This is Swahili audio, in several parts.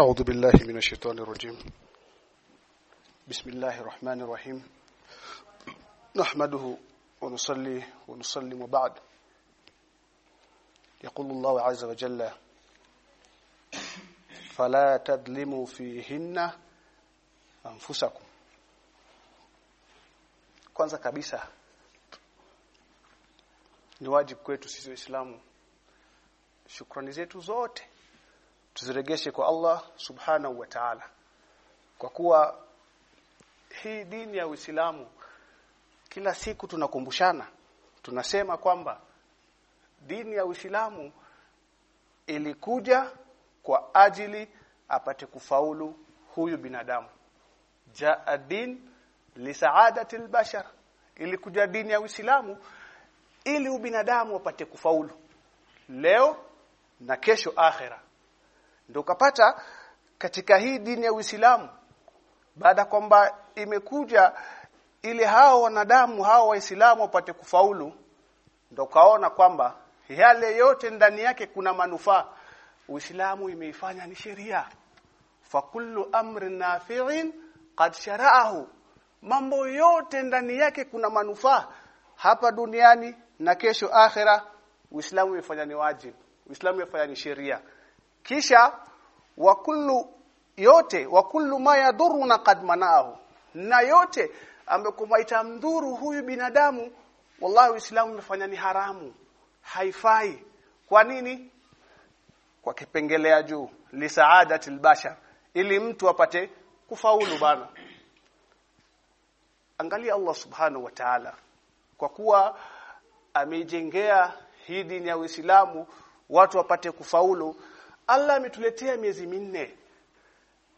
أعوذ بالله من الشيطان الرجيم. بسم الله الرحمن الرحيم. نحمده ونصلي ونسلم وبعد يقول الله عز وجل فلا تظلموا فيهن أنفسكم. Kwanza kabisa ni wajibu kwetu sisi waislamu shukrani zetu zote tuziregeshe kwa Allah subhanahu wa ta'ala. Kwa kuwa hii dini ya Uislamu kila siku tunakumbushana tunasema kwamba dini ya Uislamu ilikuja kwa ajili apate kufaulu huyu binadamu. Jaa din li saadati albashar. Ilikuja dini ya Uislamu ili ubinadamu apate kufaulu leo na kesho akhera ndio kapata katika hii dini ya Uislamu baada kwamba imekuja ili hao wanadamu hao waislamu wapate kufaulu ndio kaona kwamba yale yote ndani yake kuna manufaa. Uislamu imeifanya ni sheria. Fa kullu amrin nafi'in qad shara'ahu. Mambo yote ndani yake kuna manufaa. Hapa duniani na kesho akhera Uislamu imefanya ni wajibu Uislamu imefanya ni sheria kisha wa kullu yote wa kullu ma yadhuruna qad manahu na yote amekumaita mdhuru huyu binadamu wallahi uislamu umefanya ni haramu. Haifai. Kwa nini? Kwa kipengelea juu li saadati albashar ili mtu apate kufaulu bana. Angalia Allah subhanahu wa ta'ala. Kwa kuwa amejengea hii dini ya Uislamu watu wapate kufaulu Allah ametuletea miezi minne.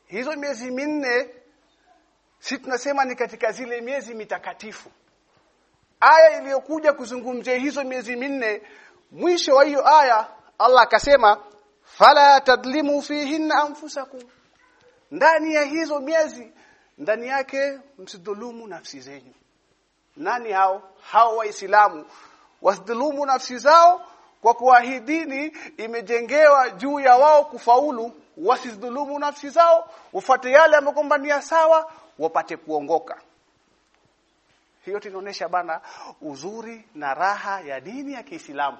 Hizo miezi minne si tunasema ni katika zile miezi mitakatifu. Aya iliyokuja kuzungumzia hizo miezi minne mwisho wa hiyo aya Allah akasema fala tadlimu fihinna anfusakum. Ndani ya hizo miezi ndani yake msidhulumu nafsi zenyu nani hao? Hao waislamu. Wasidhulumu nafsi zao kwa kuwa hii dini imejengewa juu ya wao kufaulu wasidhulumu nafsi zao wafuate yale ambayo ni sawa wapate kuongoka. Hiyo tunaonesha bana uzuri na raha ya dini ya Kiislamu.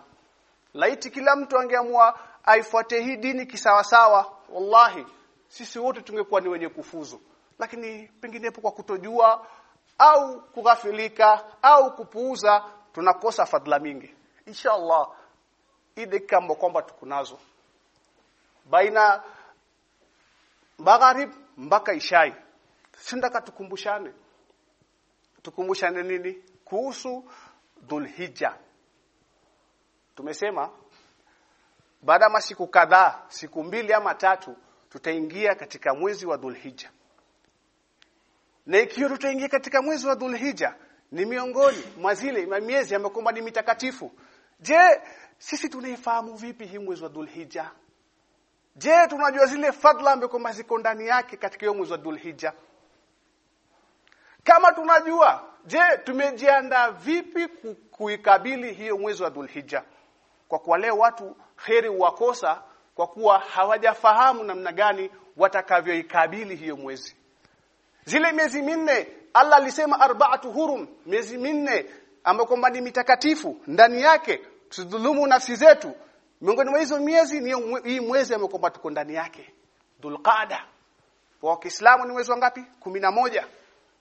Laiti kila mtu angeamua aifuate hii dini kisawasawa wallahi sisi wote tungekuwa ni wenye kufuzu. Lakini penginepo kwa kutojua au kughafilika au kupuuza tunakosa fadhila mingi. Inshallah hii dakika kwamba tukunazo baina magharib mpaka ishai. Sindaka tukumbushane. Tukumbushane nini? Kuhusu dhulhijja. Tumesema baada ya siku kadhaa siku mbili ama tatu tutaingia katika mwezi wa dhulhijja. Na ikiwa tutaingia katika mwezi wa dhulhijja ni miongoni mwa zile miezi ambayo ni mitakatifu. Je sisi tunaifahamu vipi hii mwezi wa dhulhijja? Je tunajua zile fadla ambazo ziko ndani yake katika mwezi wa dhulhijja? Kama tunajua je tumejiandaa vipi kuikabili hiyo mwezi wa dhulhijja? Kwa kuwa leo watu kheri wakosa kwa kuwa hawajafahamu namna gani watakavyoikabili hiyo mwezi. Zile miezi minne Allah alisema arba'atu hurum miezi minne ambayo kwamba ni mitakatifu ndani yake tusidhulumu nafsi zetu. Miongoni mwa hizo miezi ni hii mwezi ambao tuko ndani yake. Dhulqaada. Kwa Kiislamu ni mwezi wa ngapi? Moja.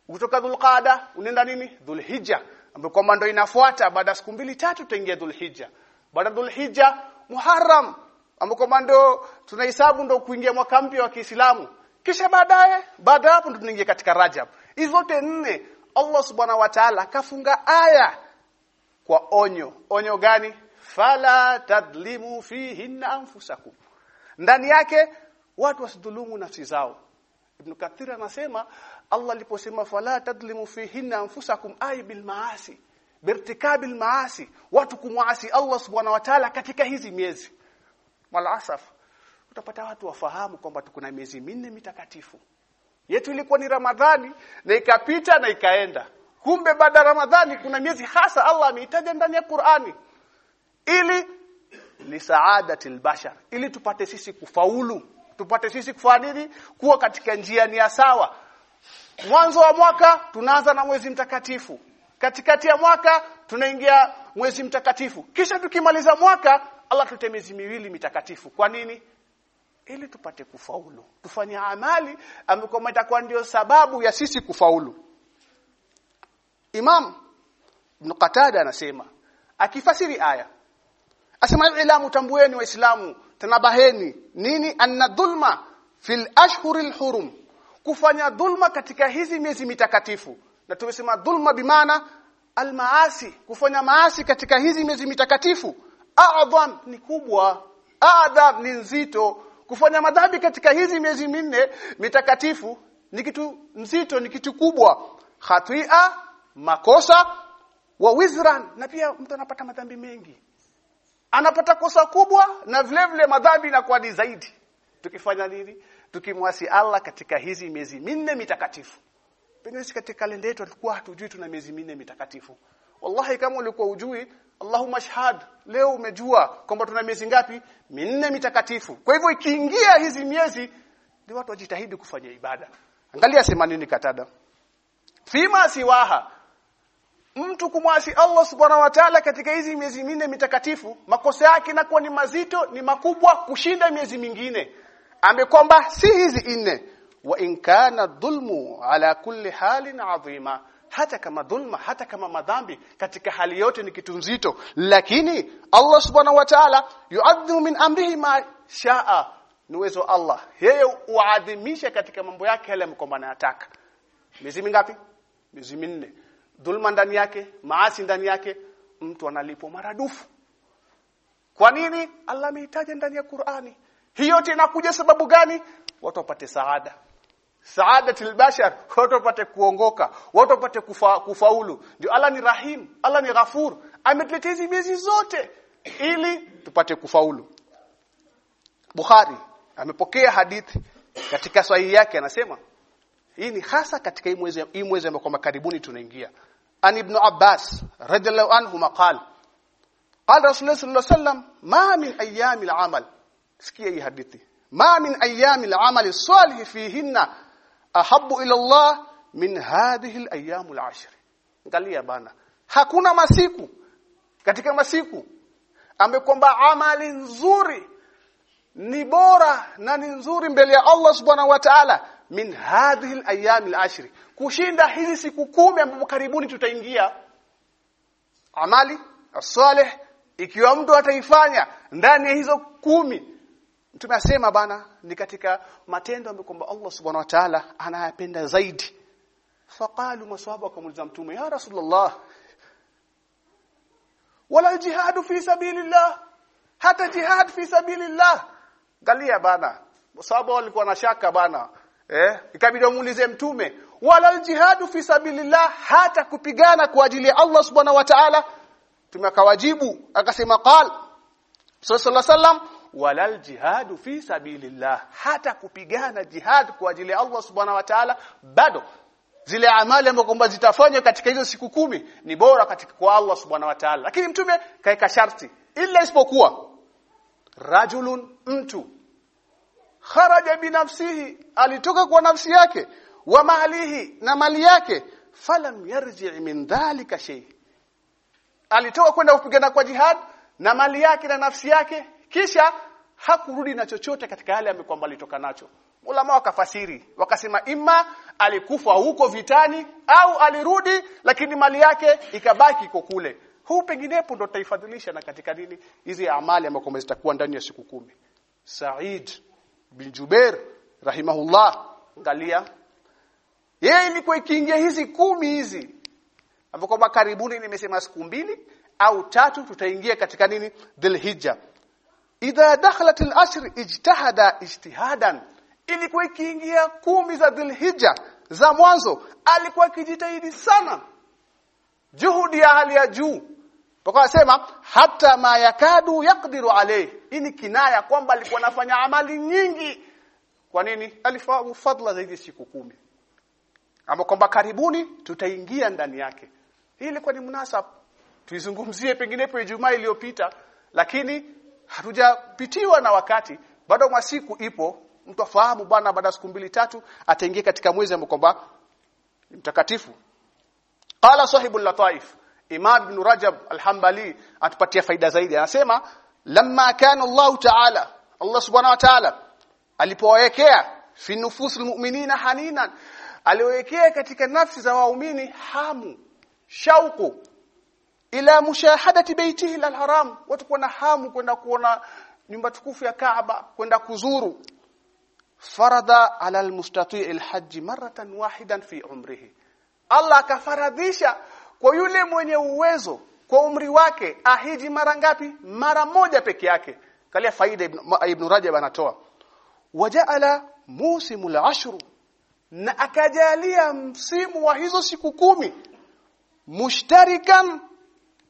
Kutoka Dhulqaada unaenda nini? Dhulhijja ambapo kwamba ndio inafuata. Baada siku mbili tatu tutaingia Dhulhijja. Baada Dhulhijja Muharram ambapo kwamba tunahesabu ndio kuingia mwaka mpya wa Kiislamu. Kisha baadaye baada hapo ndio tunaingia katika Rajab. Hizo zote nne Allah subhanahu wa ta'ala kafunga aya kwa onyo. Onyo gani? Fala tadlimu fihinna anfusakum. Ndani yake watu wasidhulumu nafsi zao. Ibn Kathir anasema Allah aliposema fala tadlimu fihinna anfusakum ay bil maasi birtikabil maasi watu kumwasi Allah subhanahu wa ta'ala katika hizi miezi. Malasaf utapata watu wafahamu kwamba tukuna miezi minne mitakatifu. Yetu ilikuwa ni Ramadhani na ikapita na ikaenda kumbe baada ya Ramadhani kuna miezi hasa Allah ameitaja ndani ya Qur'ani. Ili li saadati albashar. Ili tupate sisi kufaulu. Tupate sisi kufanya nini? Kuwa katika njia ni sawa. Mwanzo wa mwaka tunaanza na mwezi mtakatifu. Katikati ya mwaka tunaingia mwezi mtakatifu. Kisha tukimaliza mwaka Allah tutie miezi miwili mitakatifu. Kwa nini? Ili tupate kufaulu. Tufanye amali ambayo itakuwa ndio sababu ya sisi kufaulu Imam Ibn Qatada anasema akifasiri aya asema ilamu tambueni waislamu tanabaheni nini? Anna dhulma fil ashhuril hurum kufanya dhulma katika hizi miezi mitakatifu. Na tumesema dhulma bimaana almaasi kufanya maasi katika hizi miezi mitakatifu a'dham ni kubwa adhab ni nzito. Kufanya madhambi katika hizi miezi minne mitakatifu ni kitu nzito ni kitu kubwa. Khatia makosa wa wizran na pia mtu anapata madhambi mengi. Anapata kosa kubwa na vile vile madhambi inakuwa ni zaidi. Tukifanya nini? Tukimwasi Allah katika hizi miezi minne mitakatifu. Pengine katika kalenda yetu tulikuwa hatujui tuna miezi minne mitakatifu. Wallahi kama ulikuwa ujui Allahumma shahad leo umejua kwamba tuna miezi ngapi? Minne mitakatifu. Kwa hivyo ikiingia hizi miezi ndio watu wajitahidi kufanya ibada. Angalia sema nini katada. Fima siwaha mtu kumwasi Allah subhanahu wa ta'ala katika hizi miezi minne mitakatifu makosa yake nakuwa ni mazito ni makubwa kushinda miezi mingine. Amekwamba si hizi nne. Wa in kana dhulmu ala kulli halin adhima hata kama dhulma hata kama madhambi katika hali yote ni kitu nzito. Lakini Allah subhanahu wa ta'ala yu'adhimu min amrihi ma shaa. Ni uwezo Allah. Yeye uadhimisha katika mambo yake yale mkomba anayataka. Miezi mingapi? Miezi minne dhulma ndani yake maasi ndani yake mtu analipwa maradufu. Kwa nini? Allah amehitaja ndani ya Qur'ani. Hiyo yote inakuja sababu gani? Watu wapate saada. Saada bashar watu wapate kuongoka watu wapate kufa, kufaulu. Ndio Allah ni rahim Allah ni ghafur. Ametuletea hizi miezi zote ili tupate kufaulu. Bukhari amepokea hadithi katika sahihi yake anasema hii ni hasa katika hii mwezi hii mwezi ambao kwamba karibuni tunaingia an ibn Abbas radhiallahu anhu maqal قال رسول الله صلى الله عليه وسلم ما من ايام العمل sikia hii hadithi ma min ayami al-amal as-salih fihinna ahabbu ila Allah min hadhihi al-ayyam al-ashr angalia bana hakuna masiku katika masiku amekwamba amali nzuri ni bora na ni nzuri mbele ya Allah subhanahu wa ta'ala min hadhihi al-ayyam al-ashr kushinda hizi siku kumi ambapo karibuni tutaingia. Amali as-salih ikiwa mtu ataifanya ndani ya hizo kumi. Mtume asema bana ni katika matendo ambayo kwamba Allah Subhanahu wa Ta'ala anayapenda zaidi. Faqalu maswahaba kumuliza Mtume ya Rasulullah wala jihadu fi sabilillah hata jihad fi sabilillah. Galia bana sababu walikuwa na shaka bana eh? Ikabidi muulize Mtume wala jihadu fi sabilillah hata kupigana kwa ajili ya Allah Subhanahu wa Ta'ala? Tumekawajibu akasema qal sallallahu alaihi wala jihadu fi sabilillah hata kupigana jihad kwa ajili ya Allah subhanahu wa ta'ala bado. Zile amali ambazo kwamba zitafanywa katika hizo siku kumi ni bora katika kwa Allah subhanahu wa ta'ala. Lakini mtume kaeka sharti ila isipokuwa rajulun mtu kharaja binafsihi alitoka kwa nafsi yake wa malihi na mali yake falam yarji min dhalika shay. Alitoka kwenda kupigana kwa jihad na mali yake na nafsi yake kisha hakurudi na chochote katika yale amekwamba alitoka nacho. Ulama wakafasiri wakasema imma alikufa huko vitani au alirudi lakini mali yake ikabaki iko kule. Huu penginepo ndo taifadhilisha na katika nini? Hizi amali ambazo zitakuwa ndani ya siku kumi. Said bin Jubair rahimahullah. Angalia. Yeye ilikuwa ikiingia hizi kumi hizi ambapo kwamba karibuni nimesema siku mbili au tatu tutaingia katika nini? Dhulhijja. Idha dakhalat al-ashr ijtahada ijtihadan. Ilikuwa ikiingia kumi za Dhulhijja za mwanzo alikuwa akijitahidi sana. Juhudi ya hali ya juu mpaka asema hata ma yakadu yakdiru alayhi. Ini ni kinaya kwamba alikuwa anafanya amali nyingi. Kwa nini? Alifahamu fadla zaidi siku kumi. Ambao kwamba karibuni tutaingia ndani yake. Hii ilikuwa ni munasab tuizungumzie penginepo Ijumaa iliyopita lakini hatujapitiwa na wakati. Bado masiku ipo. Mtu afahamu bwana baada siku mbili tatu ataingia katika mwezi ambao kwamba mtakatifu. Qala sahibul lataif imam ibn rajab al-hanbali atupatia faida zaidi. Anasema lamma kana allah ta'ala allah subhanahu wa ta'ala alipowekea fi nufusil mu'minina haninan aliwekea katika nafsi za waumini hamu shauku ila mushahadati baitihi al-haram. Watu kuwa na hamu kwenda kuona nyumba tukufu ya Kaaba kwenda kuzuru. Farada ala almustati' alhajj maratan wahidan fi umrihi. Allah akafaradhisha kwa yule mwenye uwezo kwa umri wake ahiji mara ngapi? Mara moja peke yake. Kalia faida ibn, ibn Rajab anatoa. Wajaala musimul ashru na akajalia msimu wa hizo siku kumi mushtarikan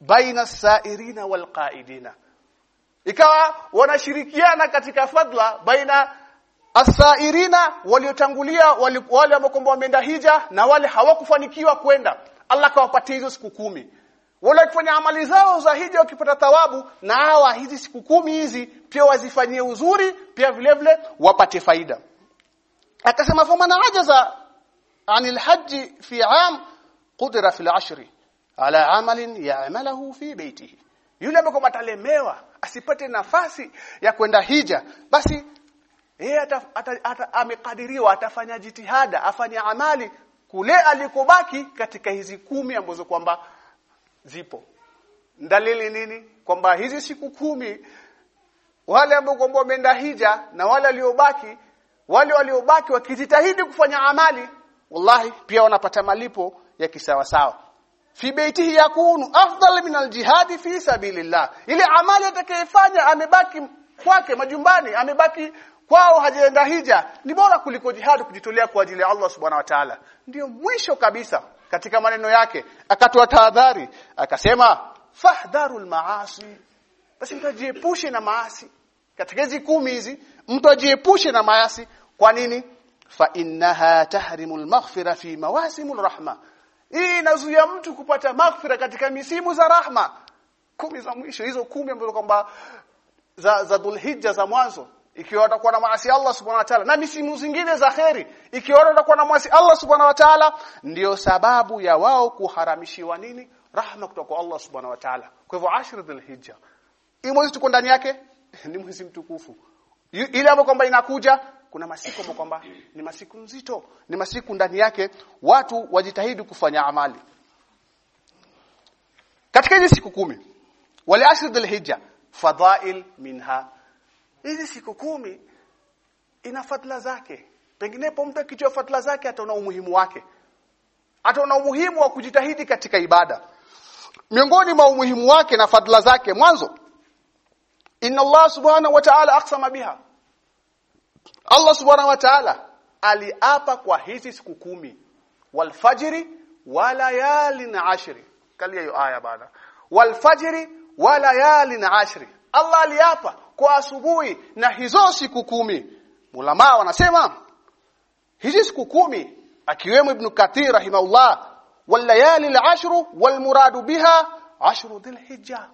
baina sairina walqaidina ikawa wanashirikiana katika fadla baina asairina waliotangulia wale ambao wameenda hija na wale hawakufanikiwa kwenda Allah kawapatia hizo siku kumi. Wale wakifanya amali zao za hija wakipata thawabu na hawa hizi siku kumi hizi pia wazifanyie uzuri pia vile vile wapate faida. Akasema famana ajaza anil haji fi am qudira fil ashri ala amalin ya'malahu fi baytihi. Yule ambaye atalemewa asipate nafasi ya kwenda hija basi yeye ata, ata, ata, amekadiriwa atafanya jitihada afanye amali kule alikobaki katika hizi kumi ambazo kwamba zipo. Dalili nini? Kwamba hizi siku kumi wale ambao kwamba wameenda hija na wale waliobaki wale waliobaki wakijitahidi kufanya amali wallahi pia wanapata malipo ya kisawasawa. Fi baitihi yakunu afdal min aljihad fi sabilillah. Ile amali atakayefanya amebaki kwake majumbani amebaki kwao hajaenda hija. Ni bora kuliko jihad kujitolea kwa ajili ya Allah subhanahu wa ta'ala. Ndio mwisho kabisa katika maneno yake. Akatoa tahadhari. Akasema fahdharul maasi. Basi mtu ajiepushe na maasi. Katika hizi kumi hizi mtu ajiepushe na maasi. Kwa nini? Fa innaha tahrimul maghfira fi mawasimul rahma. Hii inazuia mtu kupata maghfira katika misimu za rahma. Kumi za mwisho hizo kumi ambazo kwamba za za Dhulhijja za mwanzo ikiwa watakuwa na maasi Allah subhanahu wa ta'ala na misimu zingine za kheri. Ikiwa watakuwa na maasi Allah subhanahu wa ta'ala ndio sababu ya wao kuharamishiwa nini? Rahma kutoka kwa Allah subhanahu wa ta'ala. Kwa hivyo ashir dhulhijja hii tuko ndani yake? Ni mwezi mtukufu. Ile ambayo kwamba inakuja kuna masiku ambayo kwamba ni masiku nzito ni masiku ndani yake watu wajitahidi kufanya amali. Katika hizi siku kumi wale ashir dhulhijja fadhail minha hizi siku kumi ina fadla zake. Penginepo mtu akijua fadla zake ataona umuhimu wake. Ataona umuhimu wa kujitahidi katika ibada. Miongoni mwa umuhimu wake na fadla zake mwanzo inna Allah subhanahu wa ta'ala aqsama biha. Allah subhanahu wa ta'ala aliapa kwa hizi siku kumi walfajri walayalin ashri. Kalia hiyo aya bana. Walfajri walayalin ashri. Allah aliapa kwa asubuhi na hizo siku kumi. Ulama wanasema hizi siku kumi akiwemo ibn kathir rahimahullah walayali al-ashru walmuradu biha ashru dhilhijja.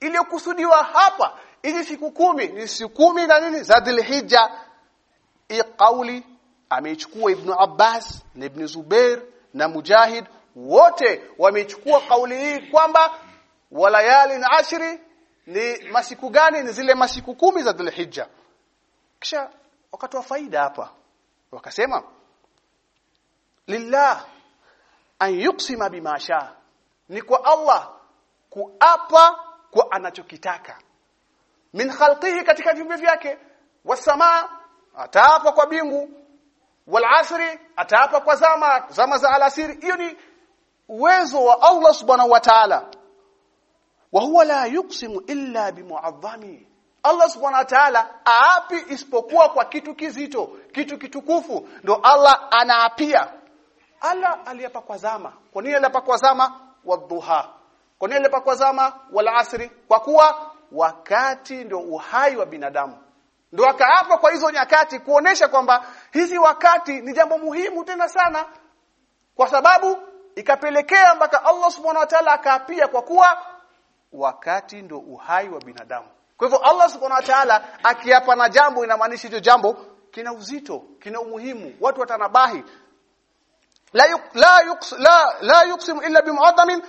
Iliyokusudiwa hapa hizi siku kumi ni siku kumi na nini? Za dhilhijja. I kauli ameichukua ibn abbas na ibn zubair na mujahid wote wamechukua kauli hii kwamba walayali ashri ni masiku gani? Ni zile masiku kumi za dhulhijja. Kisha wakatoa faida hapa. Wakasema lillah an yuqsima bima sha. Ni kwa Allah kuapa kwa anachokitaka. Min khalqihi katika viumbe vyake. Wasamaa ataapa kwa bingu. Wal asri ataapa kwa zama zama za alasiri. Hiyo ni uwezo wa Allah subhanahu wa ta'ala wa huwa la yuqsimu illa bimu'azzami. Allah subhanahu wa ta'ala aapi isipokuwa kwa kitu kizito kitu kitukufu ndo Allah anaapia. Allah aliapa kwa zama. Kwa nini aliapa kwa zama? Wadhuha kwa nini aliapa kwa zama? Wal asri. Kwa kuwa wakati ndo uhai wa binadamu. Ndo akaapa kwa hizo nyakati kuonesha kwamba hizi wakati ni jambo muhimu tena sana. Kwa sababu ikapelekea mpaka Allah subhanahu wa ta'ala akaapia kwa kuwa wakati ndio uhai wa binadamu. Kwa hivyo Allah subhanahu wa ta'ala akiapa na jambo inamaanisha hicho jambo kina uzito kina umuhimu. Watu watanabahi. La yuk, la yuks, la la yuksimu illa bimu'adhamin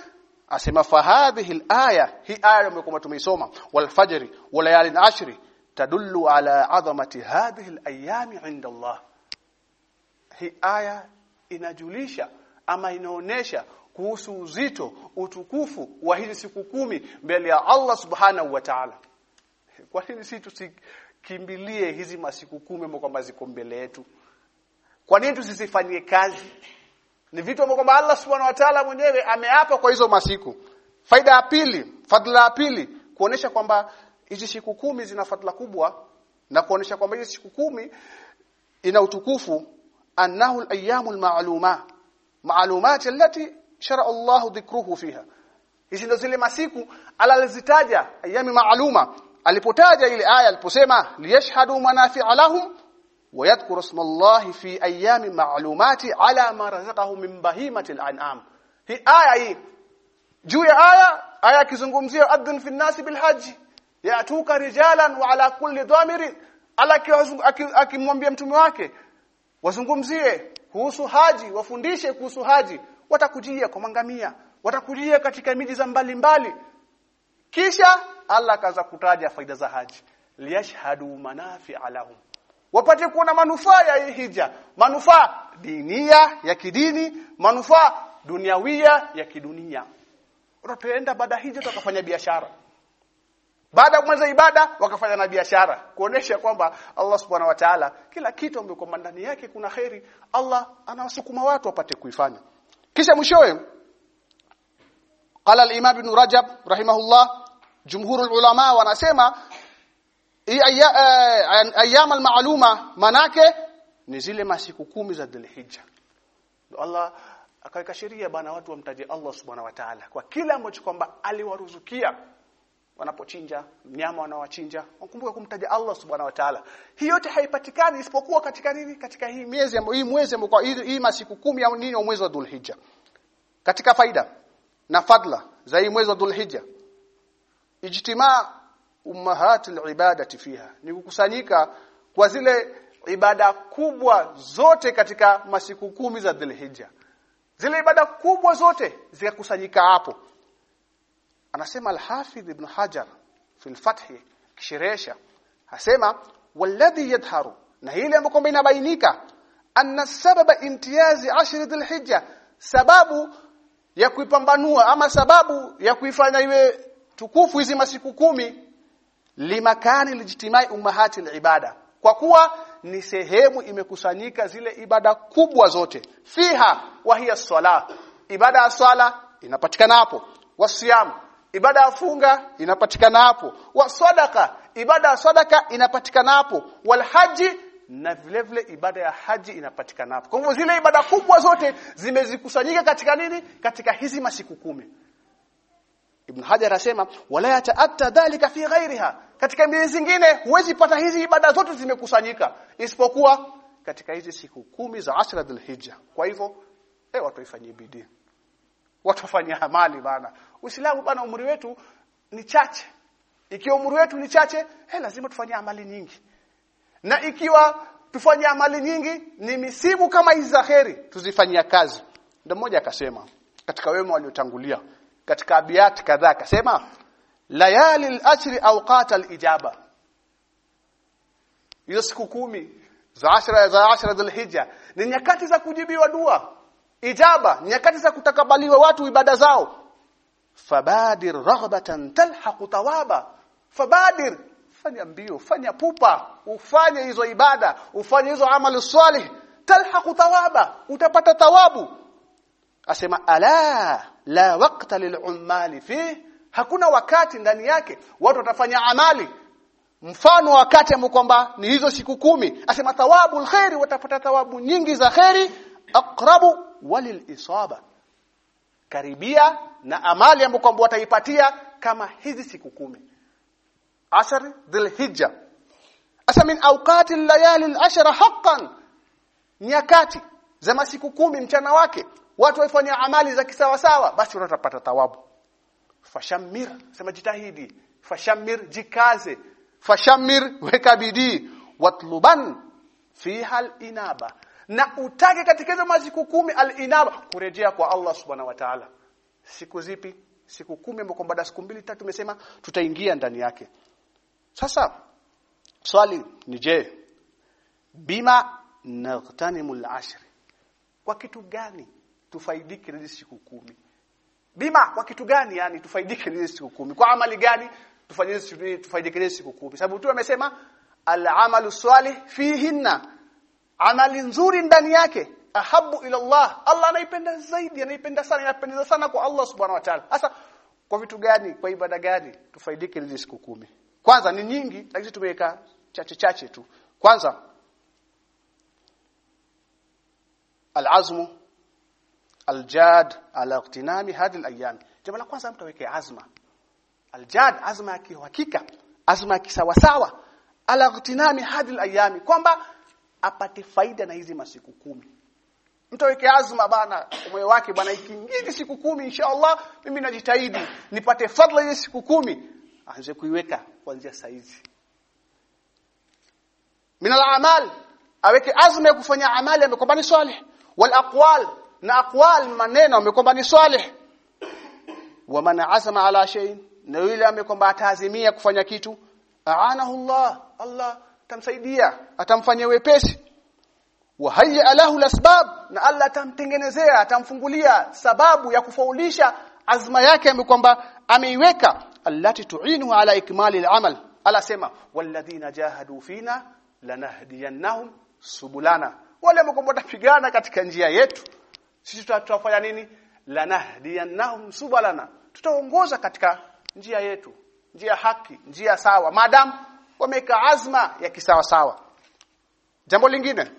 asema fahadhihi alaya hi aya ambayo tumeisoma. Walfajri walayalin wa layalin ashri tadullu ala adhamati hadhihi alayami inda Allah. Hii aya inajulisha ama inaonesha kuhusu uzito utukufu wa hizi siku kumi mbele ya Allah subhanahu wa ta'ala. Kwa nini sisi tusikimbilie hizi masiku kumi ambapo kwamba ziko mbele yetu? Kwa nini tusisifanyie kazi? Ni vitu ambavyo kwamba Allah subhanahu wa ta'ala mwenyewe ameapa kwa hizo masiku. Faida ya pili fadhila ya pili kuonesha kwamba hizi siku kumi zina fadhila kubwa na kuonesha kwamba hizi siku kumi ina utukufu annahu al-ayyamu al-ma'luma ma'lumat allati shara Allahu dhikruhu fiha. Hizi ndo zile masiku alalizitaja ayami maaluma alipotaja ile aya aliposema liyashhadu manafi'a lahum isma Allah fi ayami ma'lumati ala ma razaqahum min bahimati al-an'am hii aya hii. Juu ya aya aya kizungumzia adhan fi nasi bil haji yatuka rijalan wa ala kulli dhamirin akimwambia mtume wake wazungumzie kuhusu haji wafundishe kuhusu haji watakujia kwa mangamia watakujia katika miji za mbalimbali. Kisha Allah kaza kutaja faida za haji. Liyashhadu manafi'a lahum. Wapate kuona manufaa ya hija. Manufaa dinia ya kidini manufaa duniawia ya kidunia. Utaenda baada hija utakafanya biashara. Baada kumaliza ibada wakafanya na biashara. Kuonesha kwamba Allah subhanahu wa ta'ala kila kitu ambacho ndani yake kuna khairi Allah anawasukuma watu wapate kuifanya kisha mwishowe qala al-imam ibn rajab rahimahullah jumhur ulama wanasema hii ayyam al-ma'luma manake ni zile masiku kumi za dhulhijja. Allah akaweka sheria bana watu wamtaje Allah subhanahu wa ta'ala kwa kila ambacho kwamba aliwaruzukia wanapochinja mnyama wanawachinja wakumbuka kumtaja Allah subhanahu wa ta'ala. Hii yote haipatikani isipokuwa katika nini? Katika hii miezi hii mwezi ambao hii, hii masiku kumi au nini mwezi wa Dhulhijja. Katika faida na fadla za hii mwezi wa Dhulhijja. Ijtimaa ummahatul ibadati fiha. Ni kukusanyika kwa zile ibada kubwa zote katika masiku kumi za Dhulhijja. Zile ibada kubwa zote zikakusanyika hapo anasema al-Hafidh Ibn Hajar fi al-Fath kishiresha hasema walladhi yadhharu na hili ambako kwamba inabainika anna sababa imtiyazi ashri dhulhijja sababu ya kuipambanua ama sababu ya kuifanya iwe tukufu hizi masiku kumi limakani lijtimai ummahati ibada kwa kuwa ni sehemu imekusanyika zile ibada kubwa zote. Fiha wa hiya sala ibada ya swala inapatikana hapo. Wasiyam ibada ya funga inapatikana hapo. Wa sadaka ibada ya sadaka inapatikana hapo. Wal haji na vile vile ibada ya haji inapatikana hapo. Kwa hivyo zile ibada kubwa zote zimezikusanyika katika nini? Katika hizi masiku kumi. Ibn Hajar anasema wala yataatta dhalika fi ghairiha katika miezi zingine huwezi pata hizi ibada zote zimekusanyika. Isipokuwa katika hizi siku kumi za ashra dhulhijja kwa hivyo eh watu ifanye bidii. Watu amali bana Uislamu bana umri wetu ni chache. Ikiwa umri wetu ni chache eh lazima tufanye amali nyingi. Na ikiwa tufanye amali nyingi ni misimu kama izaheri tuzifanyia kazi. Ndio mmoja akasema katika wema waliotangulia katika abiyat kadhaa akasema layali al-ashri awqat al-ijaba. Hizo siku kumi za ashra za ashra dhulhijja ni nyakati za kujibiwa dua. Ijaba nyakati za kutakabaliwa watu ibada zao fabadir raghbatan talhaq tawaba. Fabadir fanya mbio fanya pupa ufanye hizo ibada ufanye hizo amali salih. Talhaq tawaba utapata thawabu. Asema ala la waqta lil'umali fi. Hakuna wakati ndani yake watu watafanya amali. Mfano wakati ambao kwamba ni hizo siku kumi. Asema thawabu alkhairi watapata thawabu nyingi za khairi. Aqrabu walil isaba. Karibia na amali ambayo kwamba wataipatia kama hizi siku kumi. Ashar dhulhijja. Asa min awqati al-layali al-ashra haqqan. Nyakati za masiku kumi mchana wake watu waifanya amali za kisawasawa basi utapata thawabu. Fashamir sema jitahidi. Fashamir jikaze. Fashamir weka bidii. Watluban fiha al-inaba. Na utake katika hizo masiku kumi al-inaba kurejea kwa Allah subhanahu wa ta'ala siku zipi? Siku kumi ambapo baada siku mbili tatu tumesema tutaingia ndani yake. Sasa swali ni je bima nagtanimul ashr kwa kitu gani tufaidike na siku kumi? Bima kwa kitu gani yani tufaidike na siku kumi? Kwa amali gani tufanye tufaidike na siku kumi? Sababu tu amesema al-amalu salih fihinna amali nzuri ndani yake ahabu ila Allah. Allah anaipenda zaidi anaipenda sana anapendeza sana kwa Allah subhanahu wa ta'ala. Sasa kwa vitu gani kwa ibada gani tufaidike hizi siku kumi? Kwanza ni nyingi lakini tumeweka chache chache tu. Kwanza alazmu aljad ala iqtinami hadhihi alayam jambo la kwanza mtu aweke azma. Aljad azma ya kihakika azma ya kisawasawa. Ala iqtinami hadhihi alayam kwamba apate faida na hizi masiku kumi mtu aweke azma bana moyo wake bana ikiingia siku kumi inshallah mimi najitahidi nipate fadhila hizi siku kumi aanze kuiweka kuanzia saizi min al-amal aweke azma ya kufanya amali amekwamba ni salih wal aqwal na aqwal maneno amekwamba ni salih wa man azama ala shay na yule amekwamba ataazimia kufanya kitu aanahu Allah Allah tamsaidia atamfanyia wepesi wa hayya lasbab na Allah atamtengenezea atamfungulia sababu ya kufaulisha azma yake kwamba ameiweka. Allati tu'inu ala ikmali al-amal. Ala sema walladhina jahadu fina lanahdiyannahum subulana. Wale ambao watapigana katika njia yetu sisi tuta- tutafanya nini? Lanahdiyannahum subulana. Tutaongoza katika njia yetu njia haki njia sawa. Madam wameka azma ya kisawa sawa jambo lingine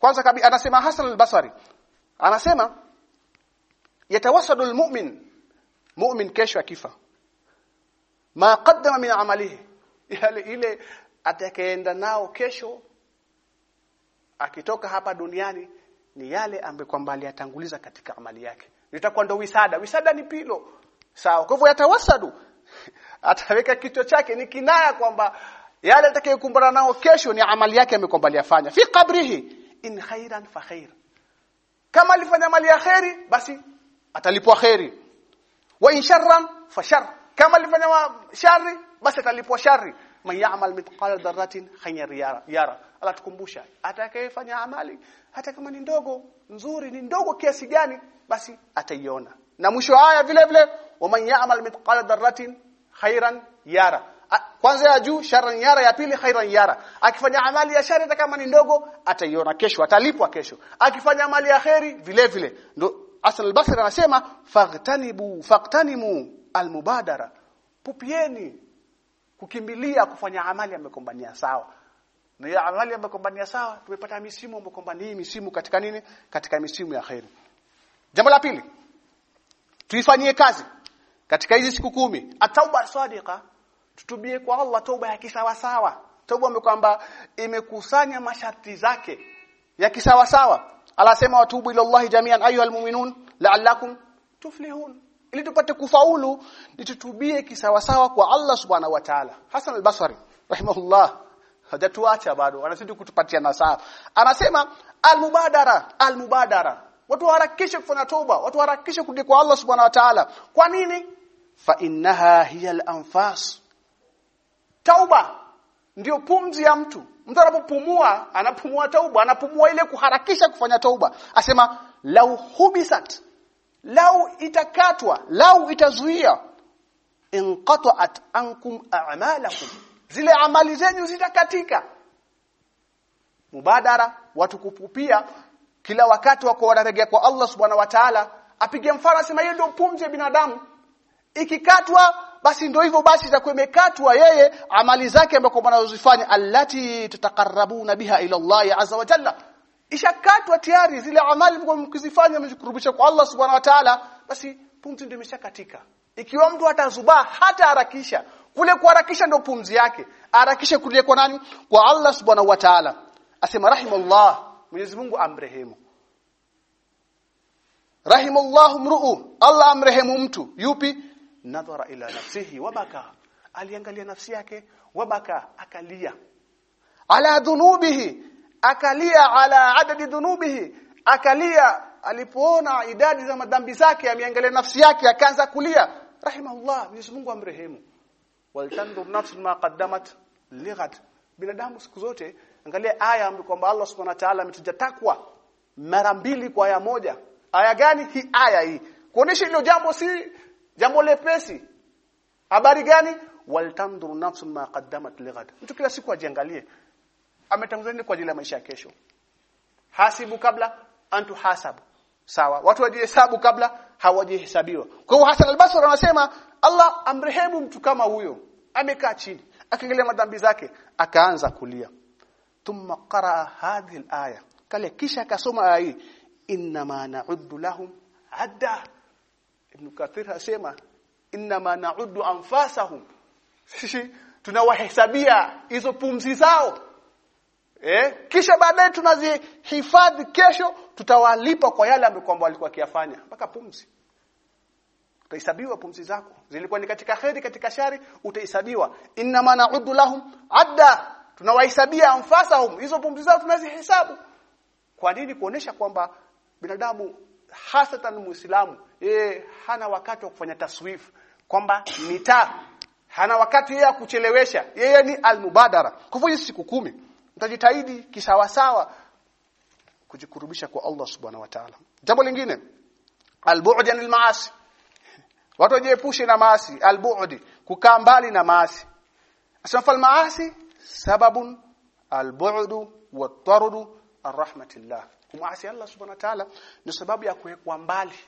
kwanza kabisa anasema Hasan al-Basri. Anasema yatawassadu al-mu'min mu'min kesho akifa. Ma qaddama min amalihi. Yale ile atakayeenda nao kesho akitoka hapa duniani ni yale ambaye kwamba aliyatanguliza katika amali yake. Litakuwa ndo wisada. Wisada ni pilo. Sawa. Kwa hivyo yatawasadu ataweka kichwa chake ni kinaya kwamba yale atakayokumbana nao kesho ni amali yake amekwamba aliyafanya. Fi qabrihi in khairan fa khair. Kama alifanya mali ya khairi basi atalipwa khairi wa in sharran fa shar. Kama alifanya shari basi atalipwa shari man ya'mal mithqala dharratin khayran yara. Allah tukumbusha atakayefanya amali hata kama ni ndogo nzuri ni ndogo kiasi gani basi ataiona. Na mwisho haya aya vile vile wa man ya'mal mithqala dharratin khayran yara kwanza ya juu sharan yara ya pili khairan yara akifanya amali ya shari kama ni ndogo ataiona kesho atalipwa kesho. Akifanya amali ya khairi vile vile. Ndo Hasan al-Basri anasema faghtanibu faghtanimu almubadara. Pupieni kukimbilia kufanya amali amekombania sawa. Na ya amali amekombania sawa tumepata misimu amekombania misimu katika nini? Katika misimu ya khairi jambo la pili tuifanyie kazi katika hizi siku kumi. Atauba sadiqa tutubie kwa Allah toba ya kisawa sawa toba kwamba imekusanya masharti zake ya kisawa sawa alasema watubu ila Allah jami'an ayuha mu'minun la'allakum tuflihun. Ili tupate kufaulu nitutubie kisawa sawa kwa Allah subhanahu wa ta'ala. Hasan al-Basri rahimahullah hajatuacha bado anazidi kutupatia nasaha. Anasema al-mubadara al-mubadara. Watu harakishe kufanya toba watu harakishe kurudi kwa Allah subhanahu wa ta'ala. Kwa nini? Fa innaha hiya al-anfas tauba. Ndio pumzi ya mtu. Mtu anapopumua anapumua tauba anapumua ile kuharakisha kufanya tauba. Asema lau hubisat lau itakatwa lau itazuia inqata'at ankum a'malakum. Zile amali zenyu zitakatika. Mubadara watu kupupia kila wakati wako wanaregea kwa Allah subhanahu wa ta'ala apige mfano asema hiyo ndio pumzi ya binadamu. Ikikatwa basi ndio hivyo basi itakuwa imekatwa yeye amali zake ambazo anazozifanya allati tatakarrabuna biha ila Allah azza wa jalla. Ishakatwa tayari zile amali mkizifanya mjikurubisha kwa Allah subhanahu wa ta'ala basi pumzi ndio imeshakatika. Ikiwa mtu atazuba hata harakisha. Kule kuharakisha ndio pumzi yake. Harakishe kule kwa nani? Kwa Allah subhanahu wa ta'ala. Asema rahimallah Mwenyezi Mungu amrehemu. Rahimallahu mruu. Allah amrehemu mtu. Yupi nadhara ila nafsihi wabaka. Aliangalia nafsi yake wabaka akalia. Ala dhunubihi akalia ala adadi dhunubihi. Akalia alipoona idadi za madhambi zake ameangalia nafsi yake akaanza kulia. Rahimahullah Mwenyezi Mungu amrehemu. Waltandur nafs ma qaddamat lighat. Binadamu siku zote angalia aya ambayo kwamba Allah subhanahu wa ta'ala ametuja takwa mara mbili kwa aya moja. Aya gani? Hii aya hii. Kuonesha hilo jambo si jambo lepesi. Habari gani? Waltandur nafsu ma qaddamat lighad mtu kila siku ajiangalie. Ametangulia kwa ajili ya maisha ya kesho? Hasibu kabla antu hasabu. Sawa. Watu wajihesabu kabla hawajihesabiwa. Kwa hiyo Hassan al-Basri anasema Allah amrehemu mtu kama huyo. Amekaa chini akiangalia madhambi zake akaanza kulia. Thumma qaraa hadhihi al-aya. Kale kisha akasoma aya hii inna ma na'uddu lahum adda ibn kathir hasema inma na'uddu anfasahum sisi tunawahesabia hizo pumzi zao Eh, kisha baadaye tunazihifadhi kesho tutawalipa kwa yale ambayo walikuwa kiafanya mpaka pumzi. Utahesabiwa pumzi zako. Zilikuwa ni katika kheri katika shari utahesabiwa. Inna ma na'uddu lahum adda. Tunawahesabia anfasahum. Hizo pumzi zao tunazihesabu. Kwa nini kuonesha kwamba binadamu hasatan muislamu yeye hana wakati wa kufanya taswif kwamba nita hana wakati yeye kuchelewesha. Yeye ni almubadara. Kwa hivyo siku kumi utajitahidi kisawasawa kujikurubisha kwa Allah subhanahu wa ta'ala. Jambo lingine albu'd anil maasi. Watu wajiepushe na maasi albu'd kukaa mbali na maasi. Asafal fal maasi sababun albu'd wat-tard arrahmatillah kumaasi Allah subhanahu wa ta'ala ni sababu ya kuwekwa mbali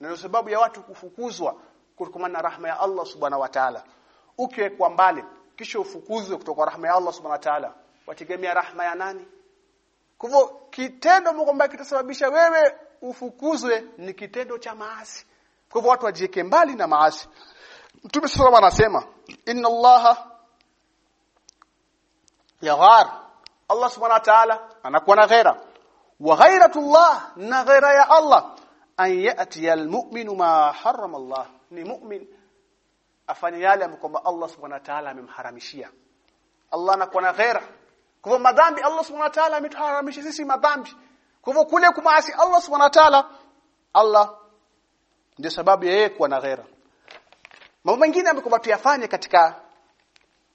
na ni sababu ya watu kufukuzwa kutokana na rahma ya Allah subhanahu wa ta'ala. Ukiwekwa mbali kisha ufukuzwe kutoka rahma ya Allah subhanahu wa ta'ala wategemea rahma ya nani? Kwa hivyo kitendo kwamba kitasababisha wewe ufukuzwe ni kitendo cha maasi. Kwa hivyo watu wajieke mbali na maasi. Mtume sallallahu anasema inna Allaha yaghar Allah subhanahu wa ta'ala anakuwa na ghaira wa ghairatullah na ghaira ya Allah. An yati almu'minu ma harrama Allah ni mu'min afanye yale ambayo Allah subhanahu wa ta'ala amemharamishia. Allah kwa madhambi Allah subhanahu wa ta'ala ametuharamisha sisi madhambi. Kwa hivyo kule kumaasi Allah subhanahu wa ta'ala Allah ndio sababu yeye kuwa na ghaira. Mambo mengine ambayo tuyafanye katika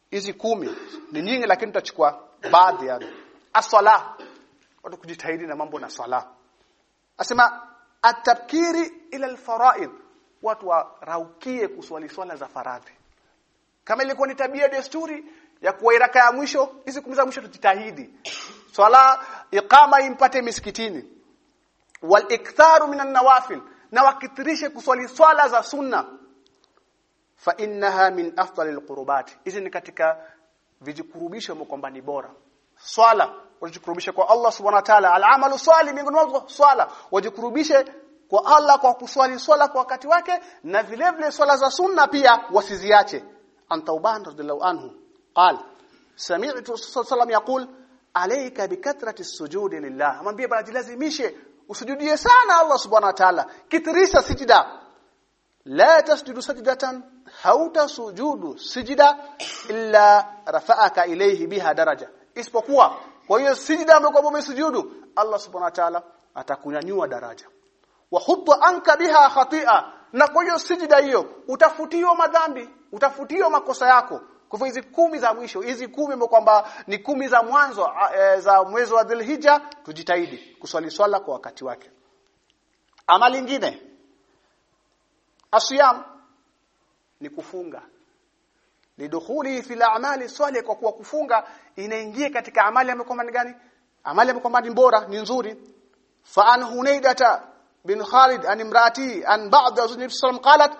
hizi kumi ni nyingi lakini tutachukua baadhi ya aswala watu kujitahidi na mambo na swala. Asema atabkiri ila alfaraid. Watu waraukie kuswali swala za faradhi. Kama ilikuwa ni tabia desturi ya kuwa iraka ya mwisho hizi kumza mwisho tujitahidi. Swala iqama impate misikitini. Wal iktharu minan nawafil. Na wakithirishe kuswali swala za sunna. Fa innaha min afdalil qurbat hizi ni katika vijikurubisho kwamba ni bora. Swala wajikurubishe kwa Allah subhanahu wa ta'ala. Al-amalu salih miongoni mwa swala. Wajikurubishe kwa Allah kwa kuswali swala kwa wakati wake na vile vile swala za sunna pia wasiziache. Antauban radhiallahu anhu qal sami'tu sallam yaqul alayka bikatrati sujudi lillah mwambie bwana jilazimishe usujudie sana Allah subhanahu wa ta'ala. Kitirisha sijida. La tasjudu sajdatan hauta sujudu sijida illa rafa'aka ilayhi biha daraja. Isipokuwa kwa hiyo sijida ambayo kwamba umesujudu Allah subhanahu wa ta'ala atakunyanyua daraja. Wa hutta anka biha khati'a. Na kwa hiyo sijida hiyo utafutiwa madhambi utafutiwa makosa yako. Kwa hivyo hizi kumi za mwisho hizi kumi kwamba ni kumi za mwanzo e, za mwezi wa Dhulhijja tujitahidi kuswali swala kwa wakati wake. Amali nyingine asiyam ni kufunga lidukhuli fil a'mali salih kwa kuwa kufunga inaingia katika amali ambayo ni gani? Amali ambayo ni bora ni nzuri. Fa an hunaydata bin Khalid an imraati an ba'd azuni sallam qalat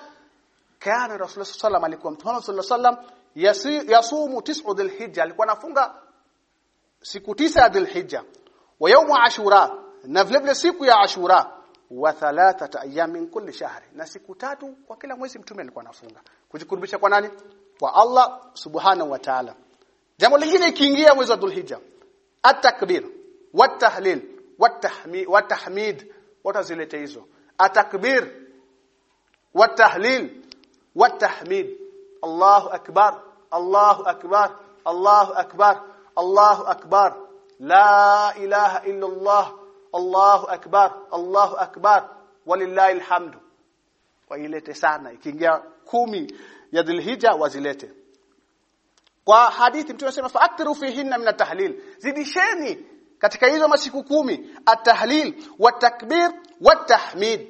kana rasulullah sallam alikuwa mtume sallallahu alaihi wasallam yasumu tis'u dhilhijja. Alikuwa anafunga siku tisa ya dhilhijja. Wa yawmu ashura na vile vile siku ya ashura wa thalathata ayyam min kulli shahri. Na siku tatu kwa kila mwezi mtume alikuwa anafunga. Kujikurubisha kwa nani kwa Allah subhanahu wa ta'ala jambo lingine ikiingia mwezi wa dhulhijja at-takbir wat-tahlil wat-tahmid wat-tahmid watazileta hizo at-takbir wat-tahlil wat-tahmid Allahu akbar Allahu akbar Allahu akbar Allahu akbar la ilaha illa Allah Allahu akbar Allahu akbar walillahi alhamdu wailete sana ikiingia kumi ya Dhulhijja wazilete. Kwa hadithi mtume anasema fa'akthiru fihinna min tahlil zidisheni katika hizo masiku kumi at-tahlil wat-takbir wat-tahmid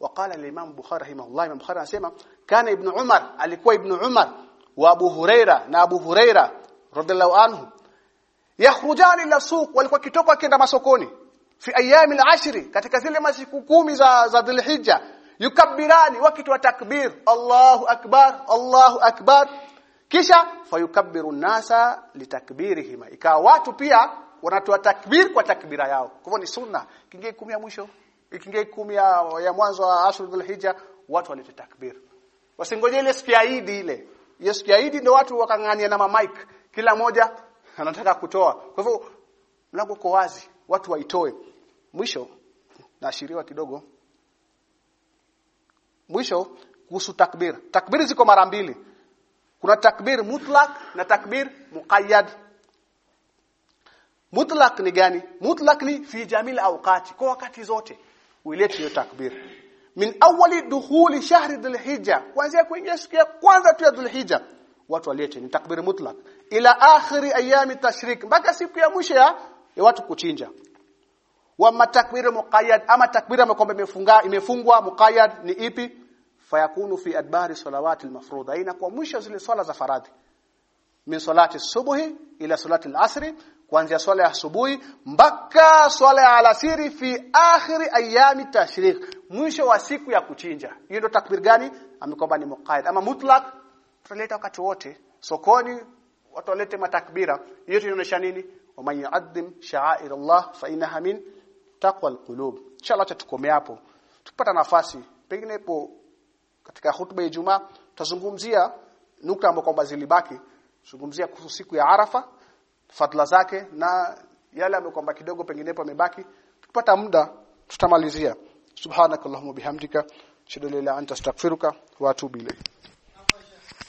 waqala al-imam Bukhari rahimahullah imam Bukhari anasema kana ibn Umar alikuwa ibn Umar wa Abu Huraira na Abu Huraira radhiallahu anhu. Yakhrujan ila walikuwa kitoka akienda masokoni. Fi ayami al-ashri katika zile masiku kumi za za Dhulhijja yukabbirani wakati wa takbir. Allahu akbar Allahu akbar. Kisha fayukabbiru nasa litakbirihima ikawa watu pia wanatoa takbir kwa takbira yao. Kwa hivyo ni sunna. Kingie kumi ya mwisho kinge kumi ya, ya mwanzo wa ashur dhulhijja watu walete takbir. Wasingoje ile siku ya Eid ile. Hiyo siku ya Eid ndio watu wakangania na mic kila moja anataka kutoa. Kwa hivyo mlango uko wazi. Watu waitoe. Mwisho naashiriwa kidogo mwisho kuhusu takbir. Takbir ziko mara mbili. Kuna takbir mutlak na takbir muqayyad. Mutlak ni gani? Mutlaq ni fi jamil awqati kwa wakati zote. Uilete hiyo takbir. Min awali dukhuli shahri dhulhijja. Kuanzia kuingia siku ya kwanza tu ya dhulhijja watu walete ni takbir mutlak ila akhiri ayami tashrik mpaka siku ya mwisho ya watu kuchinja wa takbir muqayyad ama takwira ambayo imefunga imefungwa muqayyad ni ipi? Fayakunu fi adbari salawati almafruḍa kwa mwisho zile swala za faradhi. Min salati subuhi ila salati alasri kuanzia swala ya asubuhi mpaka swala ya alasiri fi akhiri ayami tashrik mwisho wa siku ya kuchinja. Hiyo ndo takbir gani? Amekwamba ni muqayyad. Ama mutlaq tuleta wakati wote. Sokoni watu walete matakbira. Hiyo inaonyesha nini? Waman yu'azzim sha'air Allah fa innaha min taqwa alqulub. Inshallah tutakomea hapo. Tupata nafasi pengine po katika hutuba ya Ijumaa tutazungumzia nukta ambazo kwamba zilibaki. Zungumzia kuhusu siku ya Arafa fadla zake na yale ambayo kwamba kidogo penginepo amebaki tukipata muda tutamalizia. Subhanakallahumma bihamdika shada anta astaghfiruka wa atubu ilayk